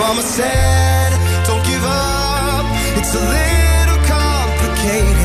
Mama said, don't give up. It's a little complicated.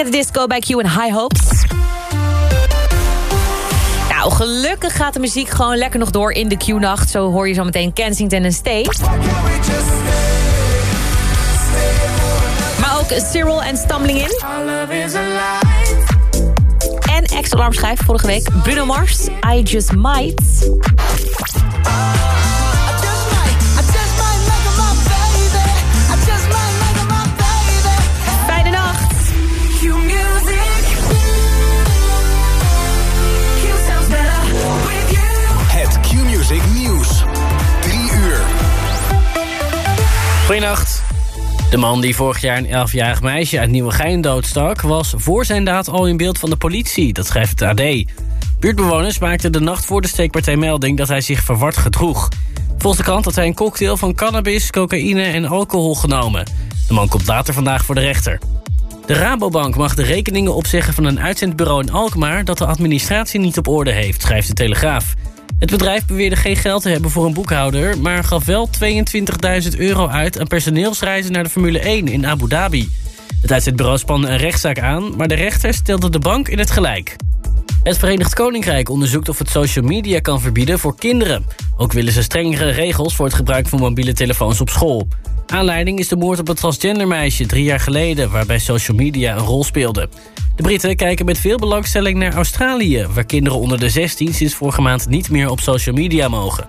At the Disco bij Q en High Hopes. Nou, gelukkig gaat de muziek gewoon lekker nog door in de Q-nacht. Zo hoor je zo meteen Kensington en State. Maar ook Cyril en Stumbling In. En ex-alarm schijf vorige week. Bruno Mars, I Just Might. Goedenacht. De man die vorig jaar een 11-jarig meisje uit Nieuwegein doodstak... was voor zijn daad al in beeld van de politie, dat schrijft het AD. Buurtbewoners maakten de nacht voor de steekpartij melding... dat hij zich verward gedroeg. Volgens de krant had hij een cocktail van cannabis, cocaïne en alcohol genomen. De man komt later vandaag voor de rechter. De Rabobank mag de rekeningen opzeggen van een uitzendbureau in Alkmaar... dat de administratie niet op orde heeft, schrijft de Telegraaf. Het bedrijf beweerde geen geld te hebben voor een boekhouder... maar gaf wel 22.000 euro uit aan personeelsreizen naar de Formule 1 in Abu Dhabi. Het uitzendbureau spande een rechtszaak aan... maar de rechter stelde de bank in het gelijk. Het Verenigd Koninkrijk onderzoekt of het social media kan verbieden voor kinderen. Ook willen ze strengere regels voor het gebruik van mobiele telefoons op school. Aanleiding is de moord op het transgender meisje drie jaar geleden... waarbij social media een rol speelde. De Britten kijken met veel belangstelling naar Australië... waar kinderen onder de 16 sinds vorige maand niet meer op social media mogen.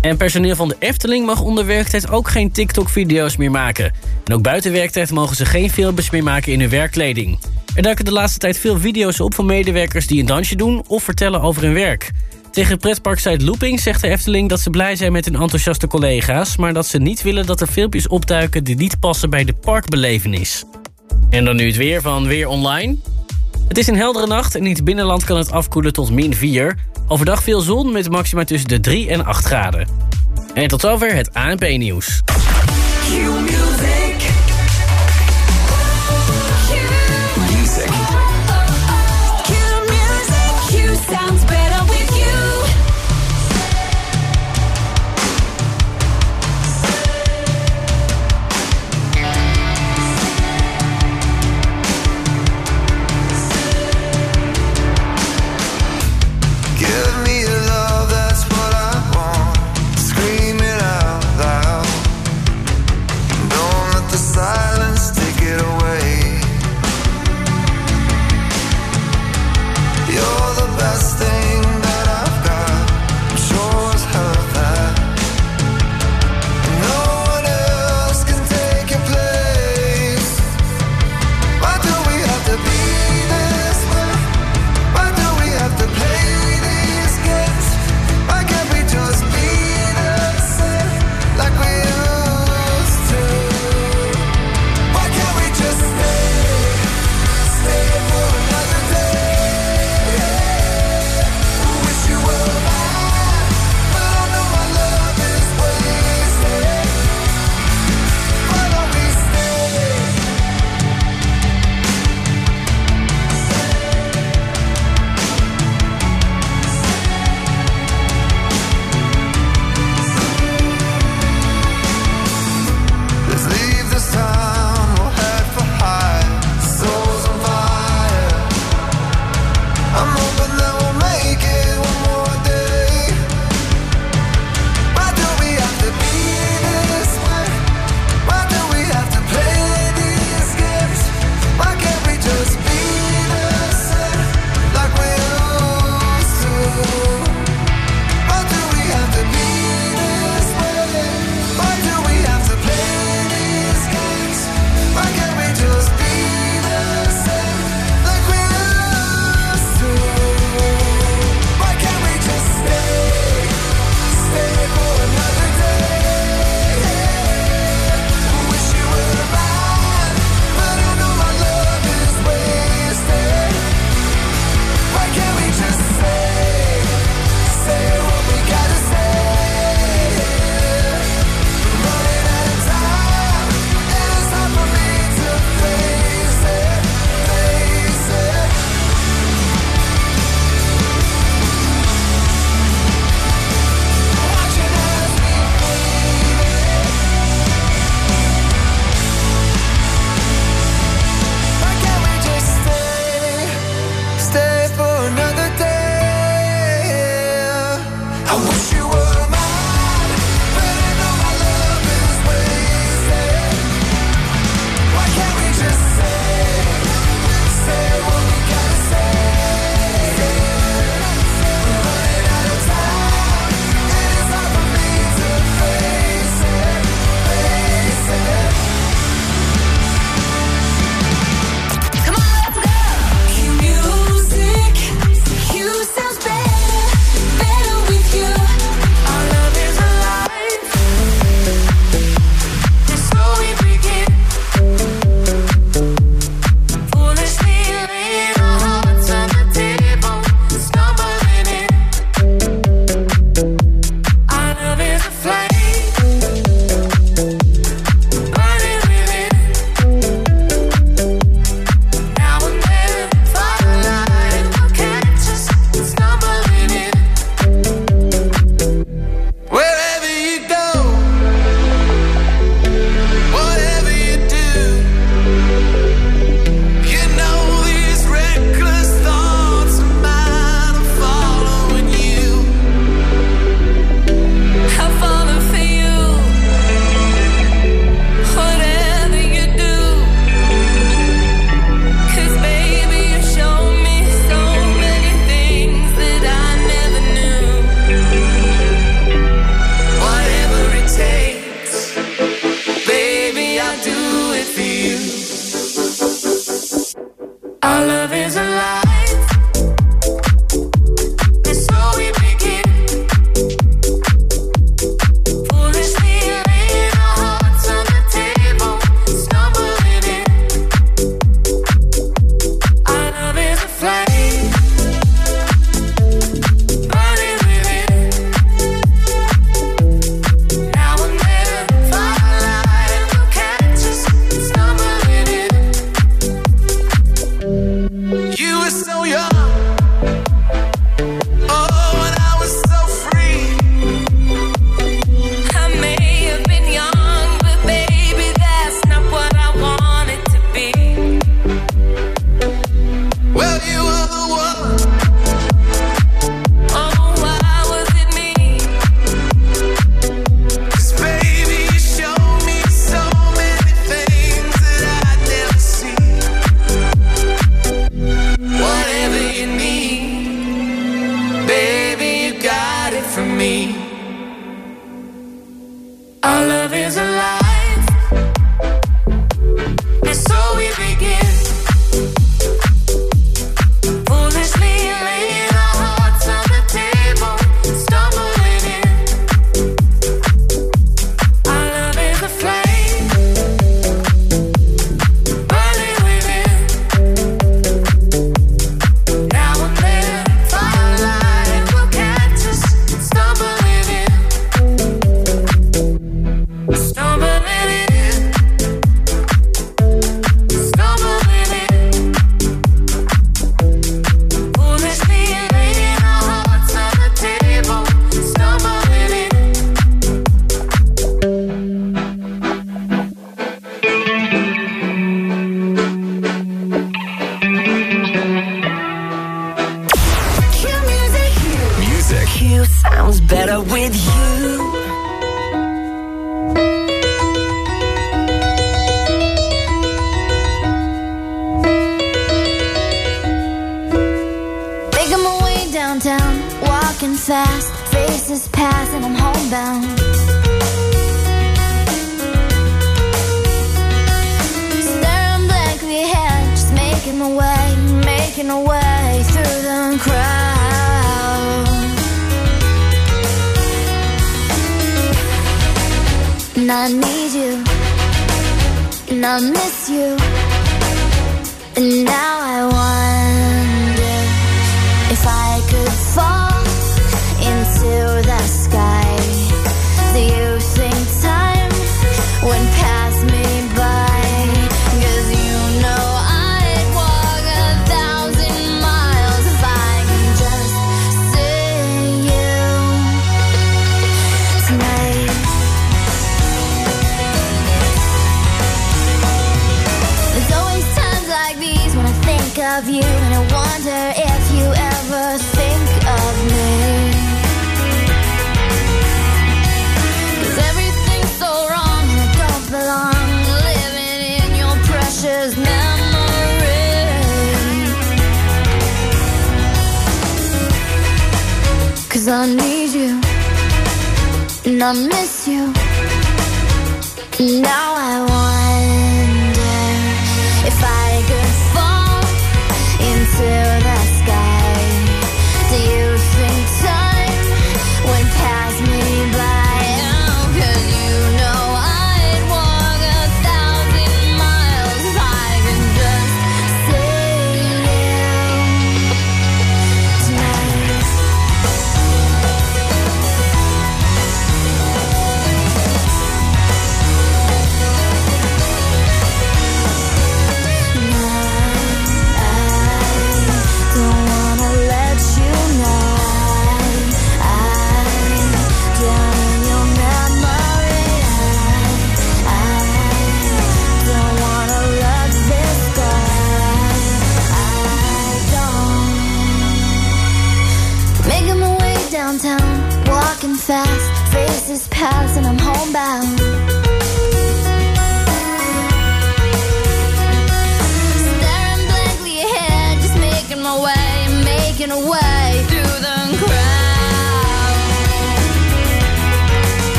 En personeel van de Efteling mag onder werktijd ook geen TikTok-video's meer maken. En ook buiten werktijd mogen ze geen filmpjes meer maken in hun werkkleding. Er duiken de laatste tijd veel video's op van medewerkers die een dansje doen... of vertellen over hun werk. Tegen pretparksite Looping zegt de Efteling dat ze blij zijn met hun enthousiaste collega's... maar dat ze niet willen dat er filmpjes opduiken die niet passen bij de parkbelevenis. En dan nu het weer van Weer Online. Het is een heldere nacht en in het binnenland kan het afkoelen tot min 4. Overdag veel zon met maxima tussen de 3 en 8 graden. En tot zover het ANP-nieuws.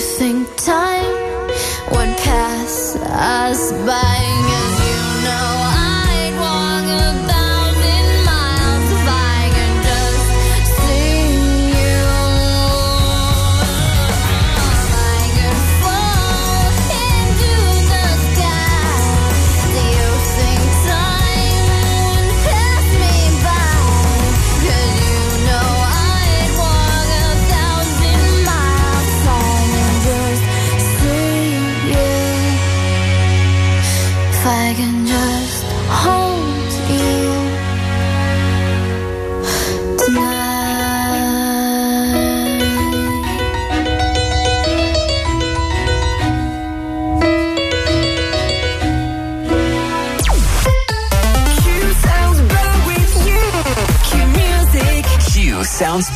Think time would pass us by? Sounds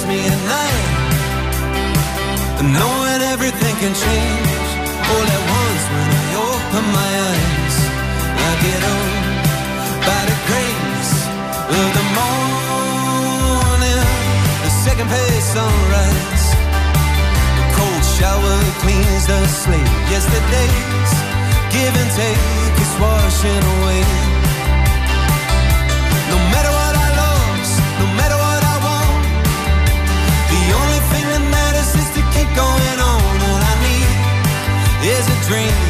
helps me at night. Knowing everything can change all at once when I open my eyes. I get on by the grace of the morning, the second page sunrise. The cold shower cleans the slate. Yesterday's give and take is washing away. Going on. All I need is a dream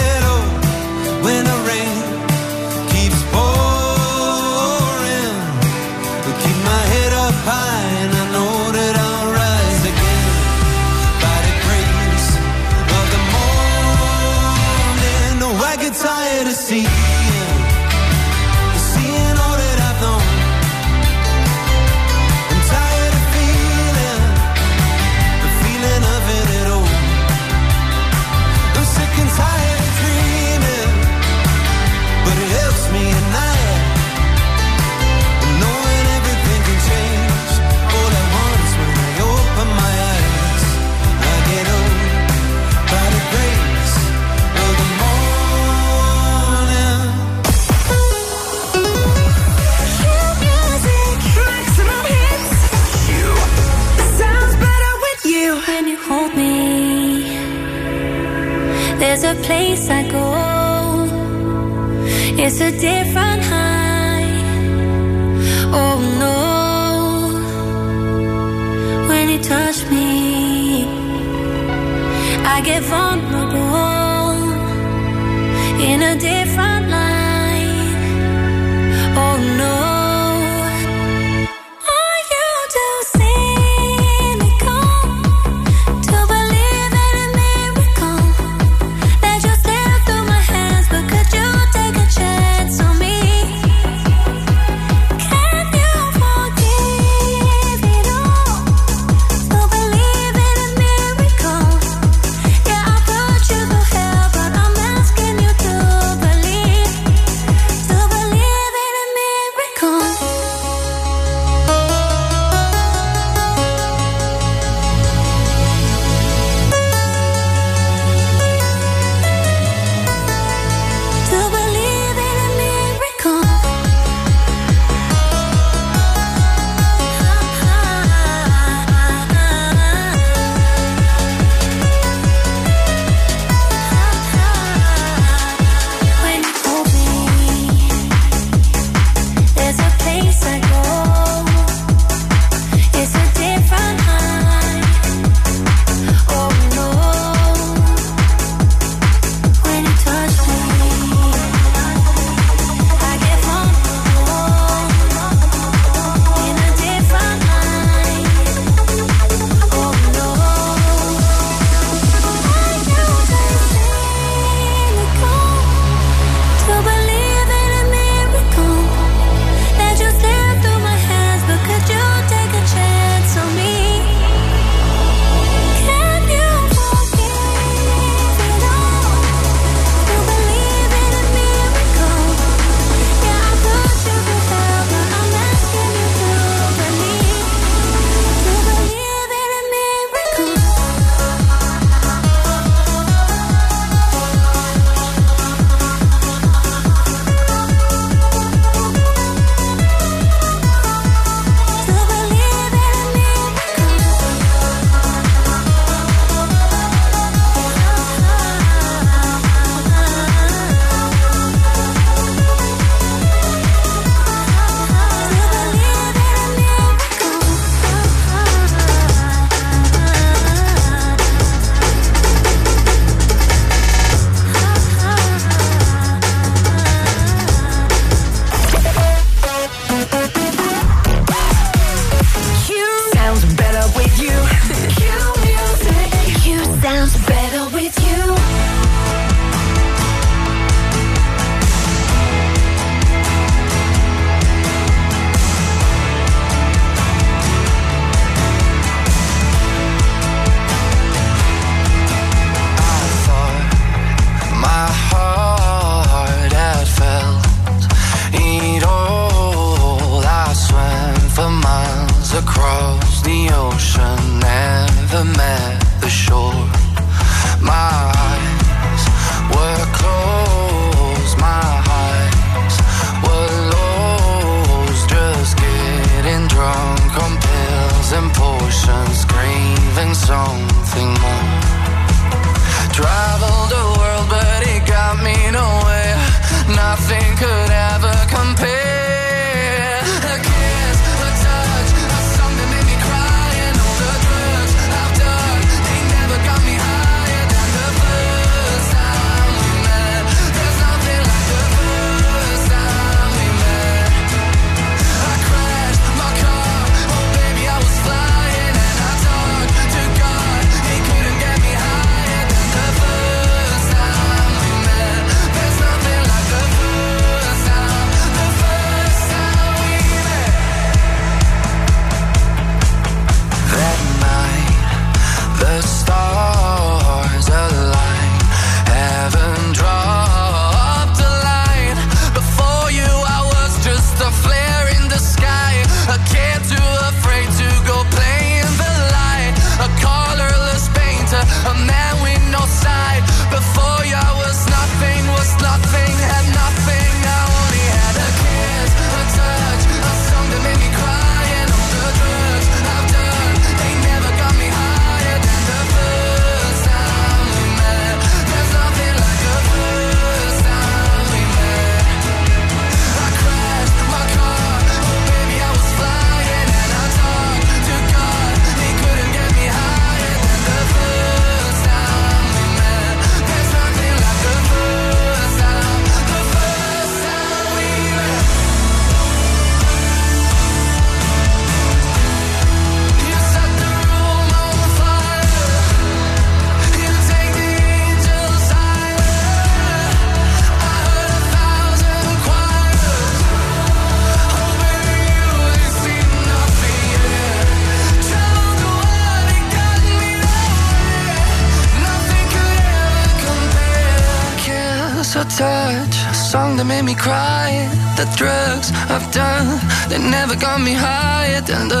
The drugs I've done, they never got me higher than the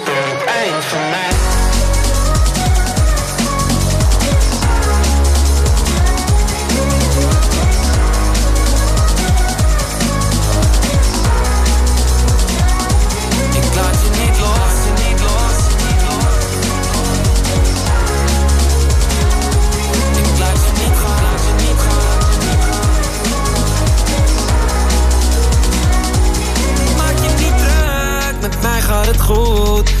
Ik laat je niet los, je niet los, niet los. Ik laat je niet laat je niet gaan, niet gaan. Maak je niet druk, met mij gaat het goed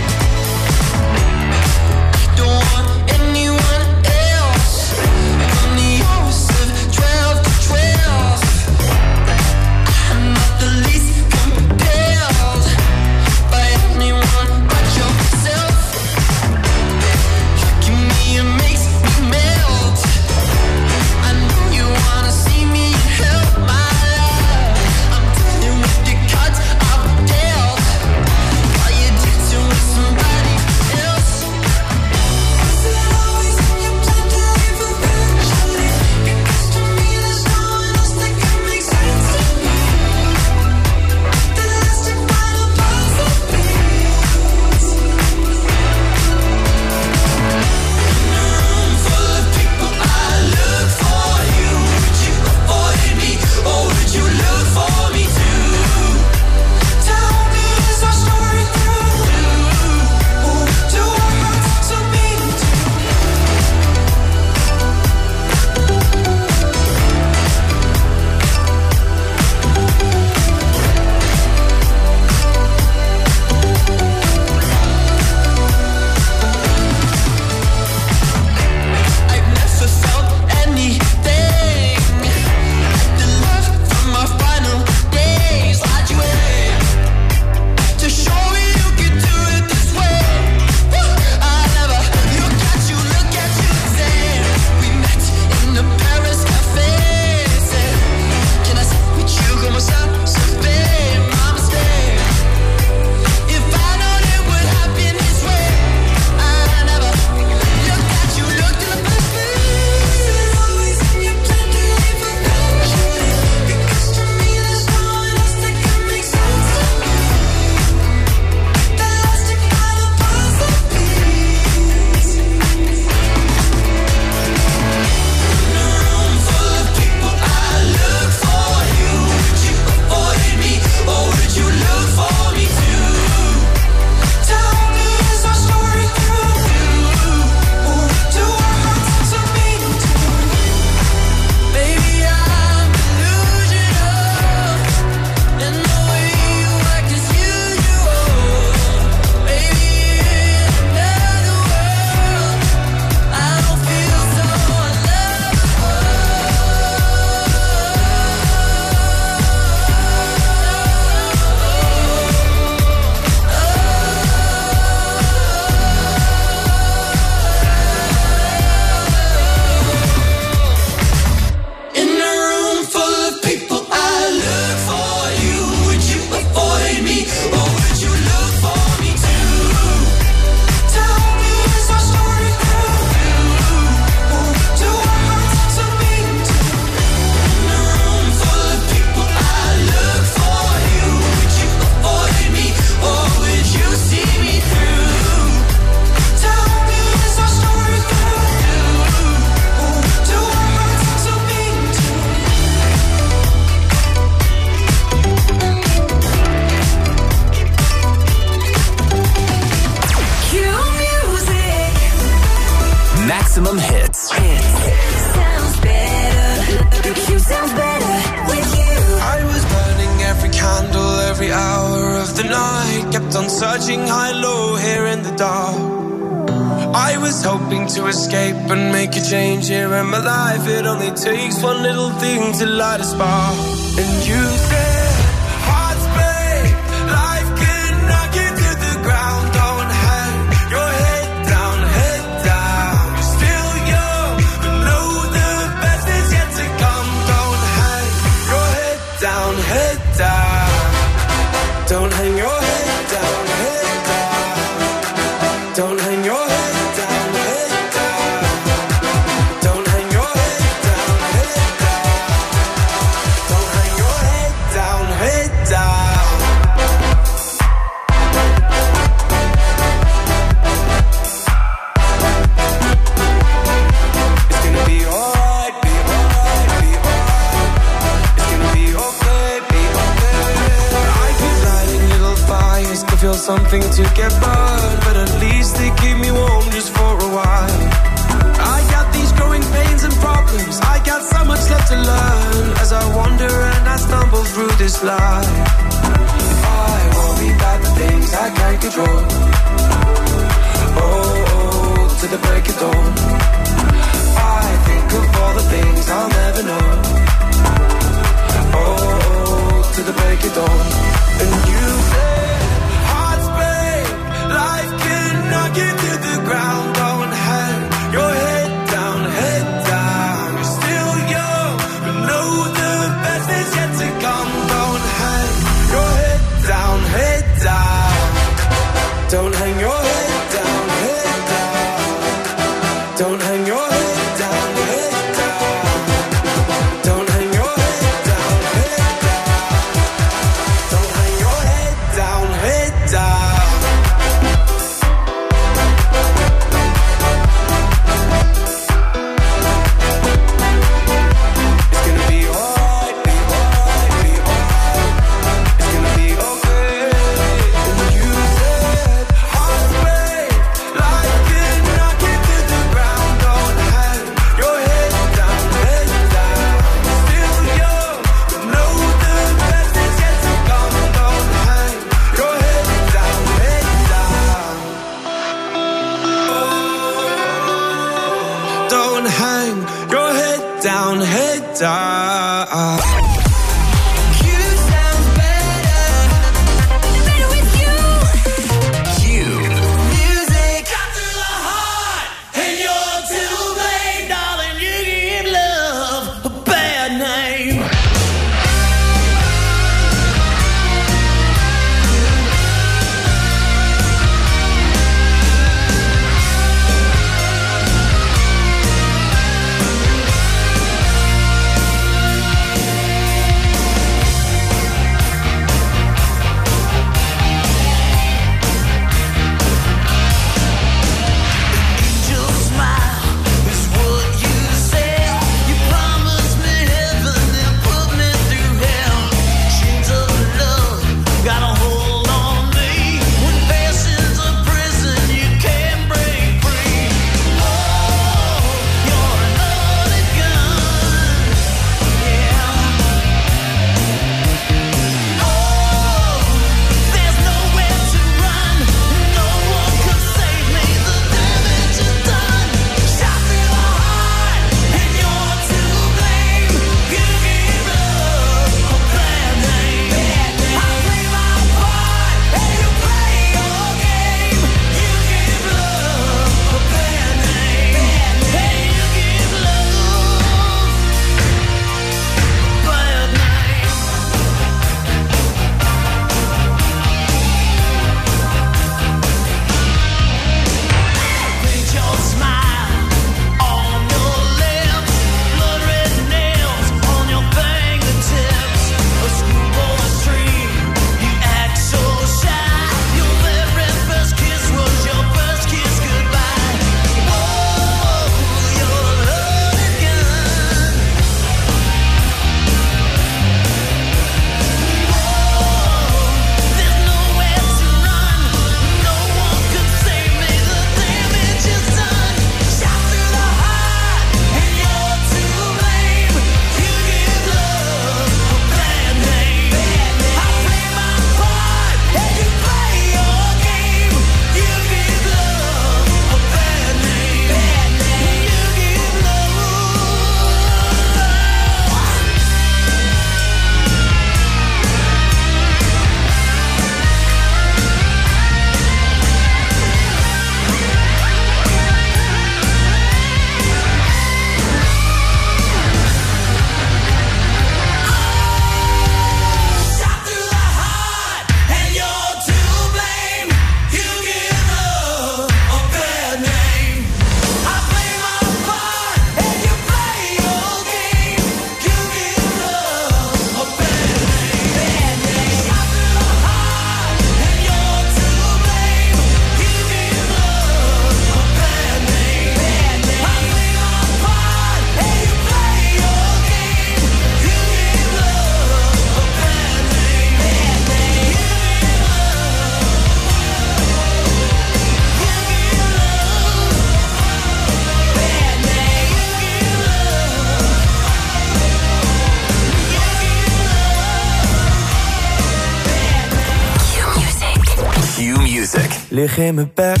terug in mijn bed.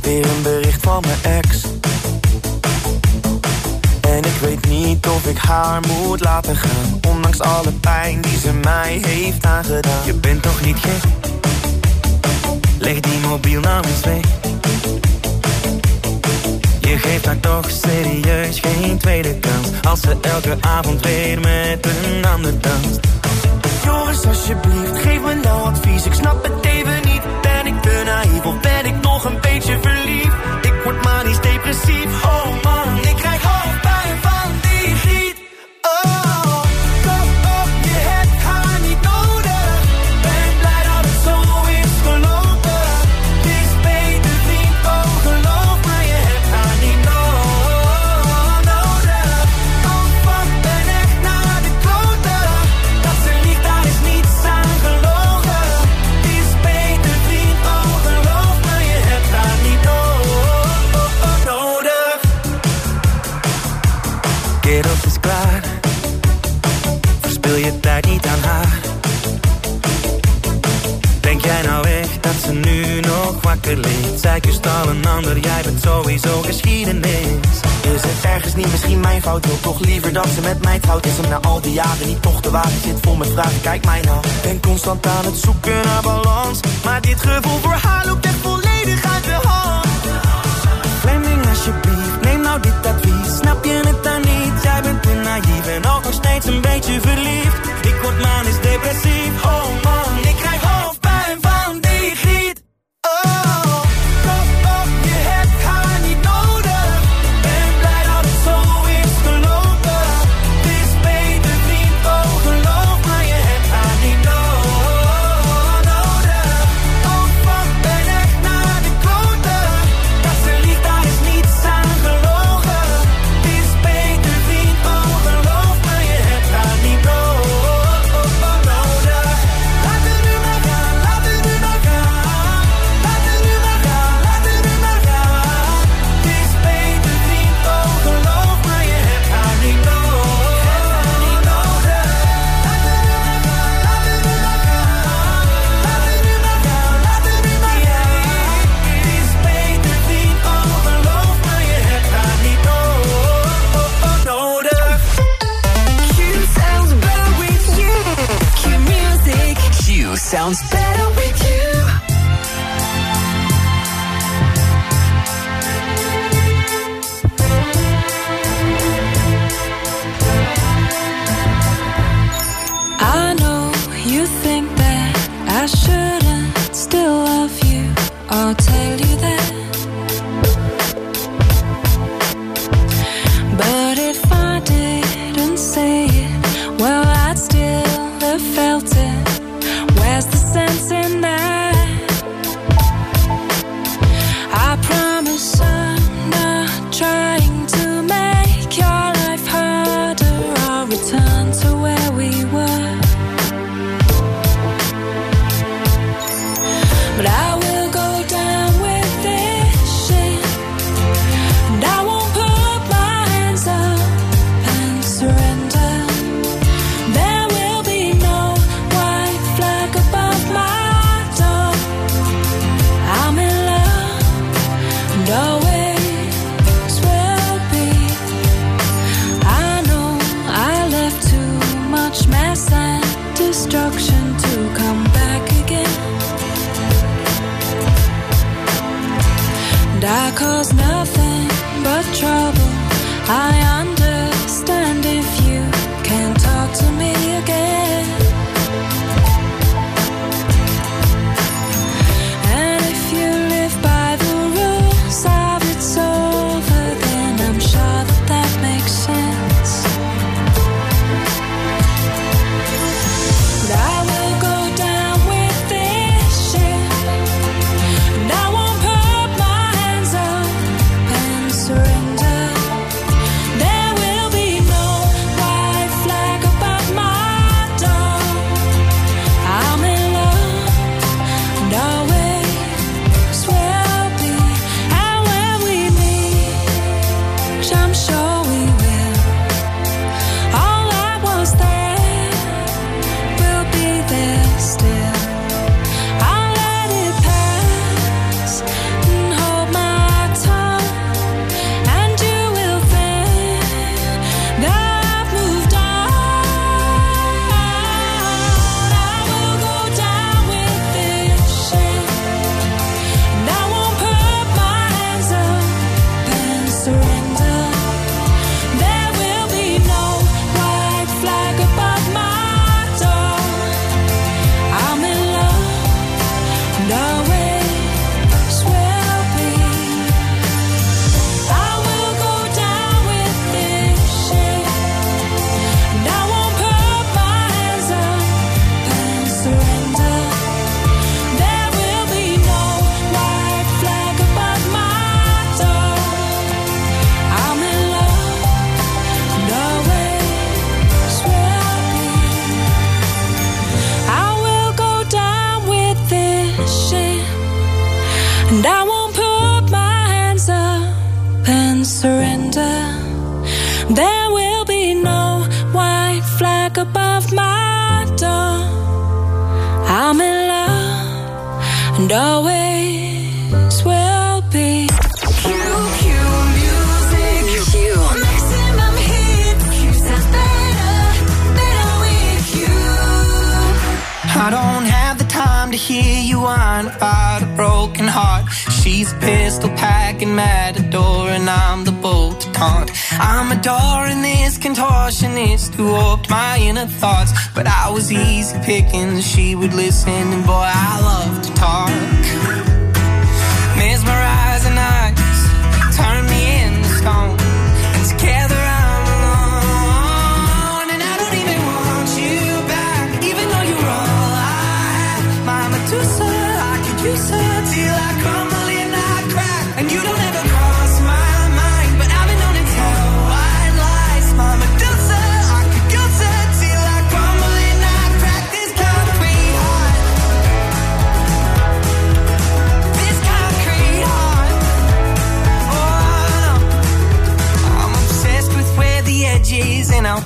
Weer een bericht van mijn ex. En ik weet niet of ik haar moet laten gaan. Ondanks alle pijn die ze mij heeft aangedaan. Je bent toch niet gek? A pistol packing matador, and I'm the bolt taunt. I'm adoring this contortionist who warped my inner thoughts. But I was easy picking, she would listen, and boy, I love to talk.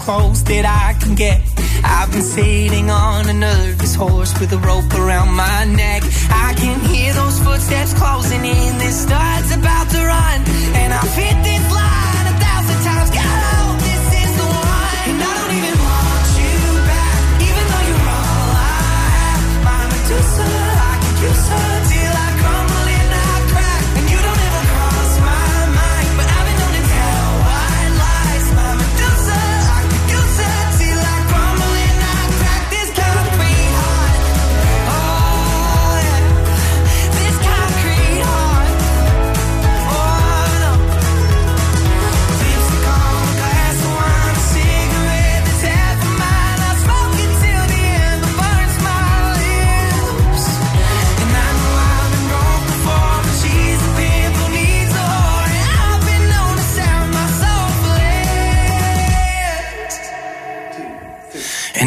Close that I can get. I've been sitting on a nervous horse with a rope around my neck. I can hear those footsteps closing in. This start's about to run, and I've hit this line a thousand times. I this is the one. And I don't even want you back, even though you're all I have.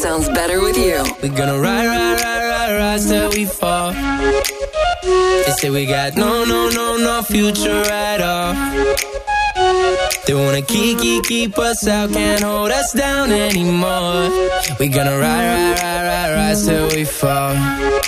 sounds better with you. We're gonna ride, ride, ride, ride, ride till we fall. They say we got no, no, no, no future at all. They wanna keep, keep, keep us out, can't hold us down anymore. We gonna ride, ride, ride, ride, ride till we fall.